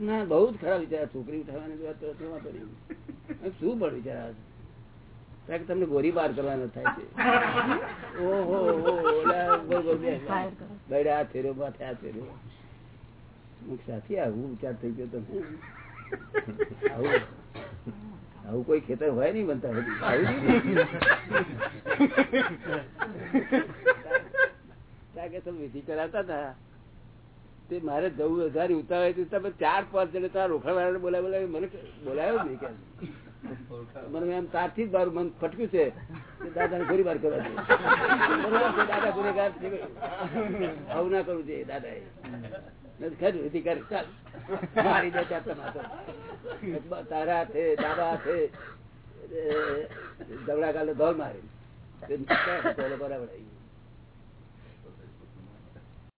ના બહુ જ ખરાબ વિચાર છોકરી ઉઠાવવાની વાત તો શું વાંધો નહીં. શું પણ વિચાર આવે છે? તમને ગોરી બાર કરવાનો થાય છે ઓહો. બૈડા માથે આ સાથી આવું વિચાર થઈ ગયો તમે આવું આવું કોઈ ખેતર હોય નહીં બનતા. આવું કે તમે વિધિ કરાવતા હતા તે મારે જવું વધારે ઉતાવળ હતી તમે ચાર પાંચ જણ તારા રોકડા વાળાને બોલાવી બોલાવી મને બોલાવ્યો જ નહીં કે મને એમ તારથી જ મારું મન ફટક્યું છે દાદાને ગોળી બાર કરવા દાદા ગુનેગાર આવું ના કરવું જોઈએ દાદા એ ખરું વિધિ કર, ચાલ. મારી તારા છે દાદા છે જવડા કાલે ધોલ મારી. બરાબર, આવી